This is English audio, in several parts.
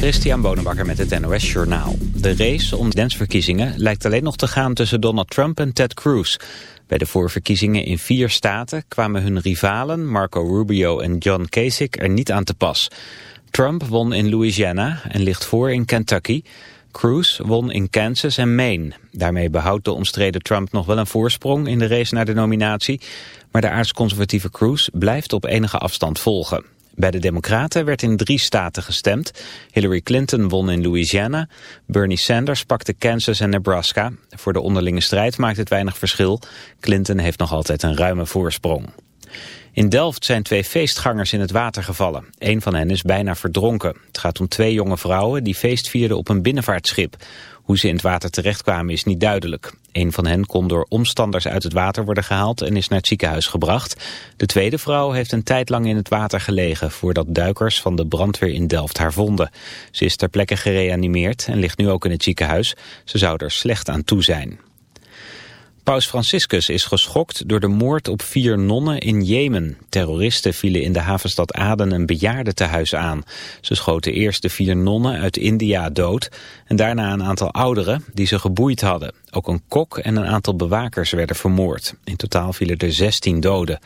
Christian Bonenbakker met het NOS Journaal. De race om de verkiezingen lijkt alleen nog te gaan tussen Donald Trump en Ted Cruz. Bij de voorverkiezingen in vier staten kwamen hun rivalen Marco Rubio en John Kasich er niet aan te pas. Trump won in Louisiana en ligt voor in Kentucky. Cruz won in Kansas en Maine. Daarmee behoudt de omstreden Trump nog wel een voorsprong in de race naar de nominatie. Maar de aardsconservatieve Cruz blijft op enige afstand volgen. Bij de Democraten werd in drie staten gestemd. Hillary Clinton won in Louisiana. Bernie Sanders pakte Kansas en Nebraska. Voor de onderlinge strijd maakt het weinig verschil. Clinton heeft nog altijd een ruime voorsprong. In Delft zijn twee feestgangers in het water gevallen. Een van hen is bijna verdronken. Het gaat om twee jonge vrouwen die feest vierden op een binnenvaartschip. Hoe ze in het water terechtkwamen is niet duidelijk. Een van hen kon door omstanders uit het water worden gehaald en is naar het ziekenhuis gebracht. De tweede vrouw heeft een tijd lang in het water gelegen voordat duikers van de brandweer in Delft haar vonden. Ze is ter plekke gereanimeerd en ligt nu ook in het ziekenhuis. Ze zou er slecht aan toe zijn. Paus Franciscus is geschokt door de moord op vier nonnen in Jemen. Terroristen vielen in de havenstad Aden een bejaardentehuis aan. Ze schoten eerst de vier nonnen uit India dood... en daarna een aantal ouderen die ze geboeid hadden. Ook een kok en een aantal bewakers werden vermoord. In totaal vielen er 16 doden.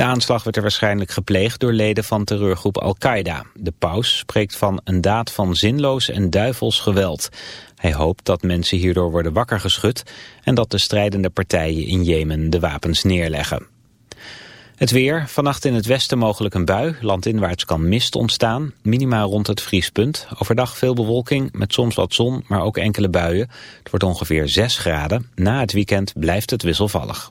De aanslag werd er waarschijnlijk gepleegd door leden van terreurgroep Al-Qaeda. De paus spreekt van een daad van zinloos en duivels geweld. Hij hoopt dat mensen hierdoor worden wakker geschud en dat de strijdende partijen in Jemen de wapens neerleggen. Het weer, vannacht in het westen mogelijk een bui, landinwaarts kan mist ontstaan, minimaal rond het vriespunt. Overdag veel bewolking, met soms wat zon, maar ook enkele buien. Het wordt ongeveer 6 graden. Na het weekend blijft het wisselvallig.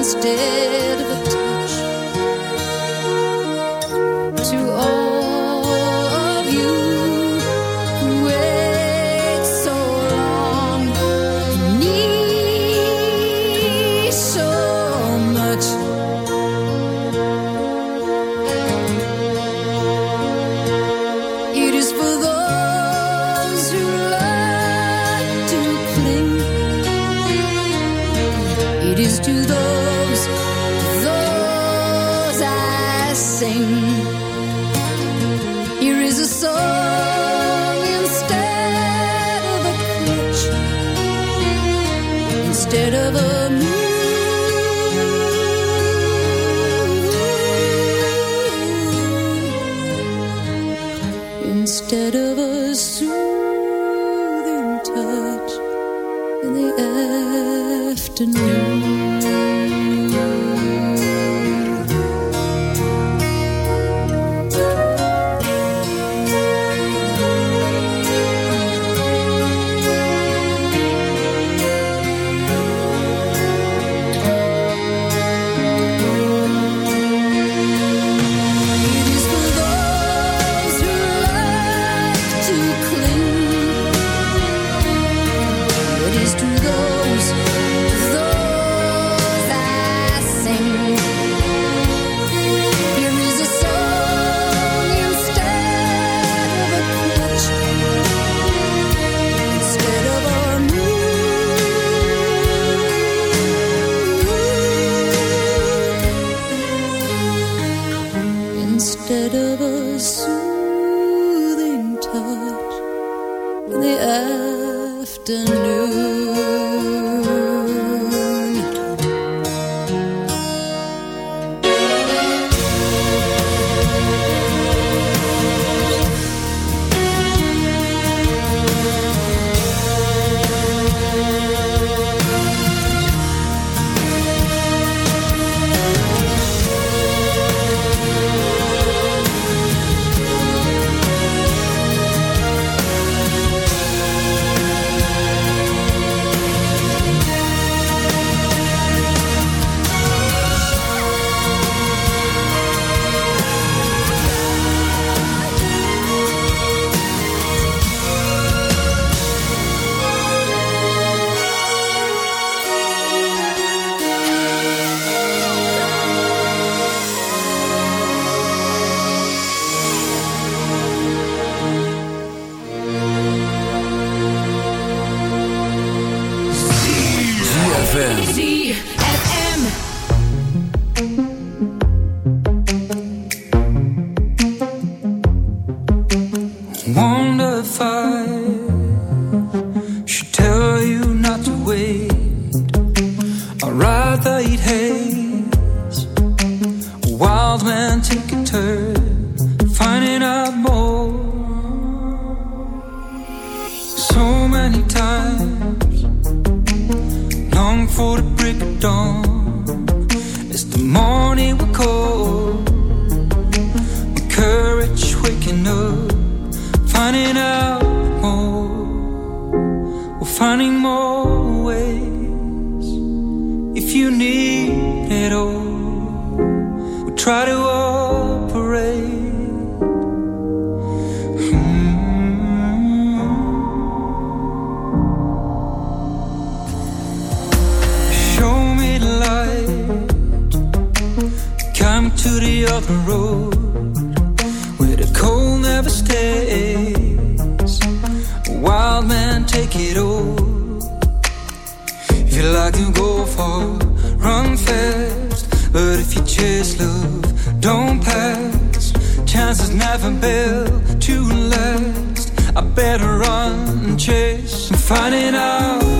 instead of a touch. Too old. afternoon need it all. We try to operate. Mm-hmm. Show me light. Come to the other road where the cold never stays. A wild man, take it all. If you like to go far Confessed, But if you chase love, don't pass. Chances never built to last. I better run and chase. I'm finding out.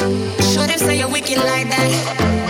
Show them say you're wicked like that.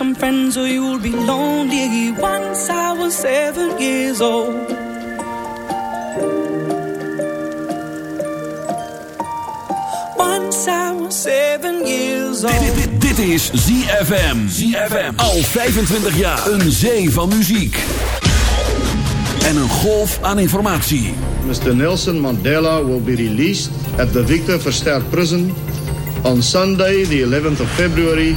Some friends or you'll be lonely. Once I was seven years old. Once I was seven years old. Dit, dit, dit is ZFM. ZFM. Al 25 jaar. Een zee van muziek. En een golf aan informatie. Mr. Nelson Mandela will be released at the Victor Verster Prison on Sunday, the 11th of February,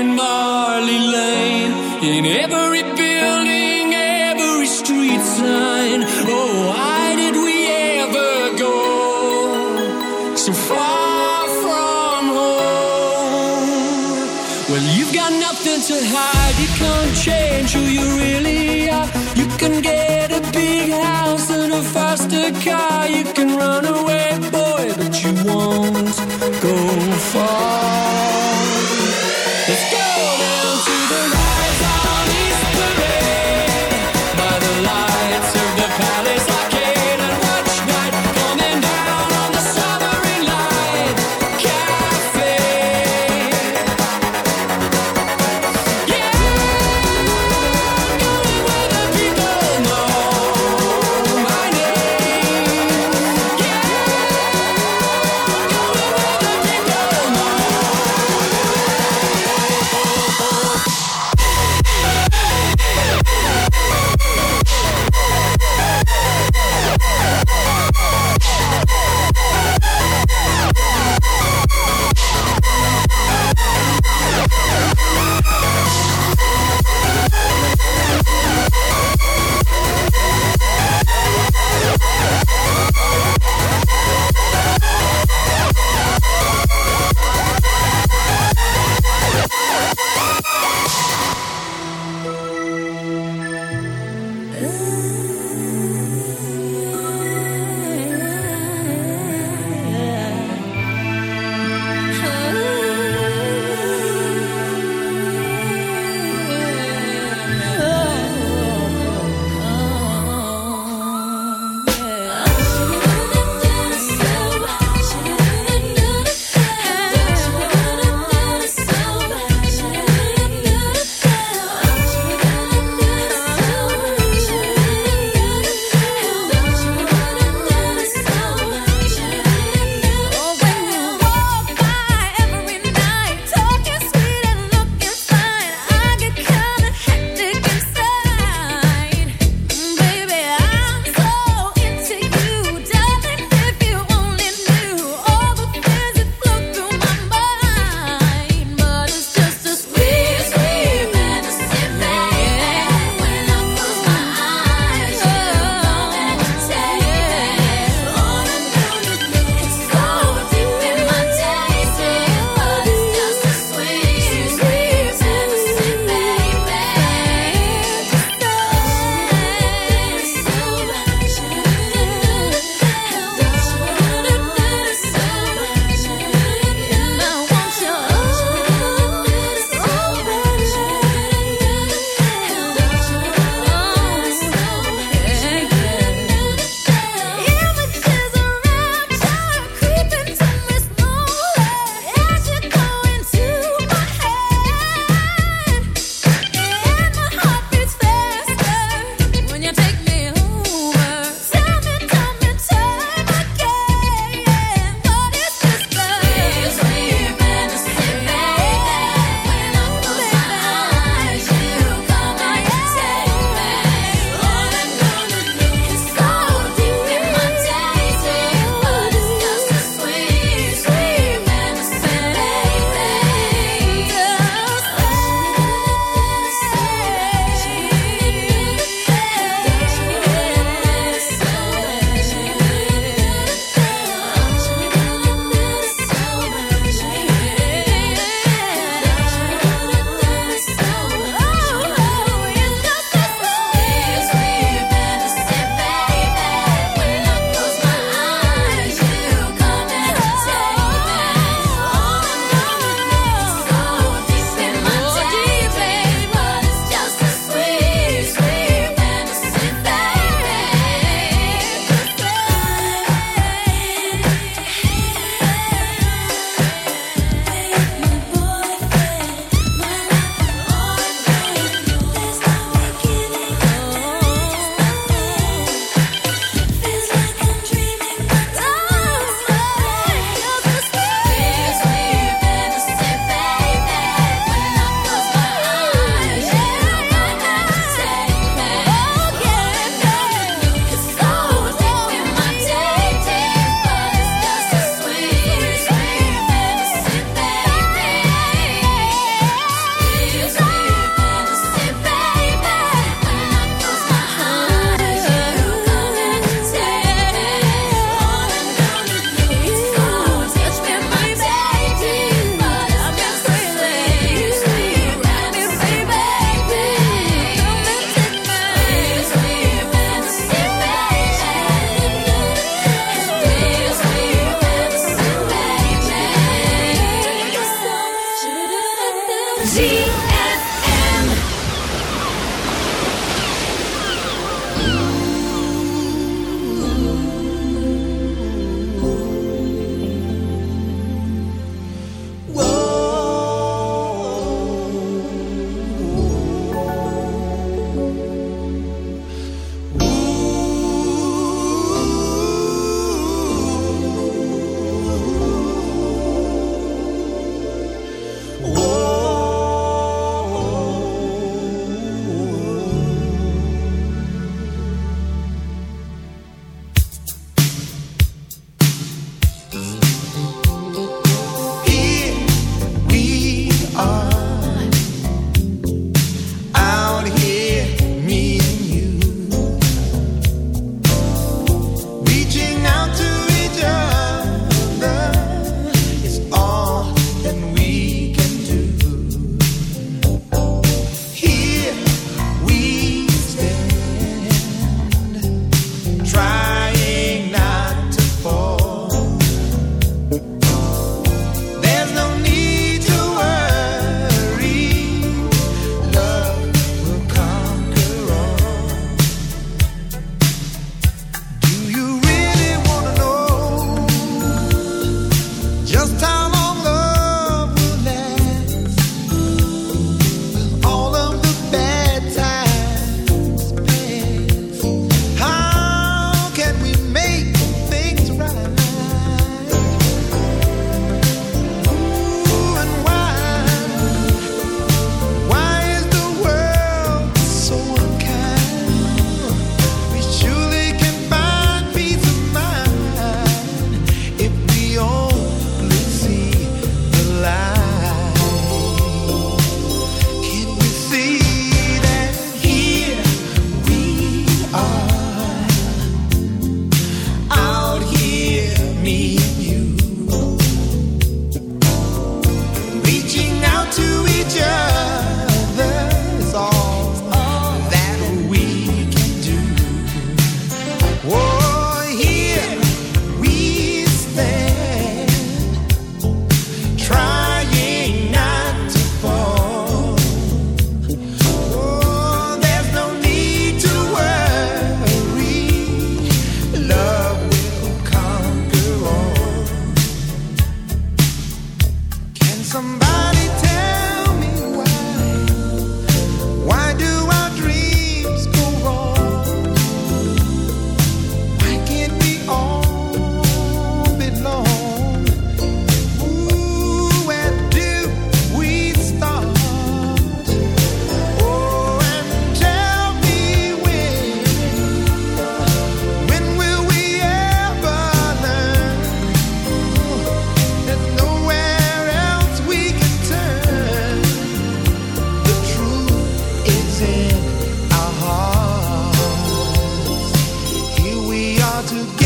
In Marley Lane. in every together.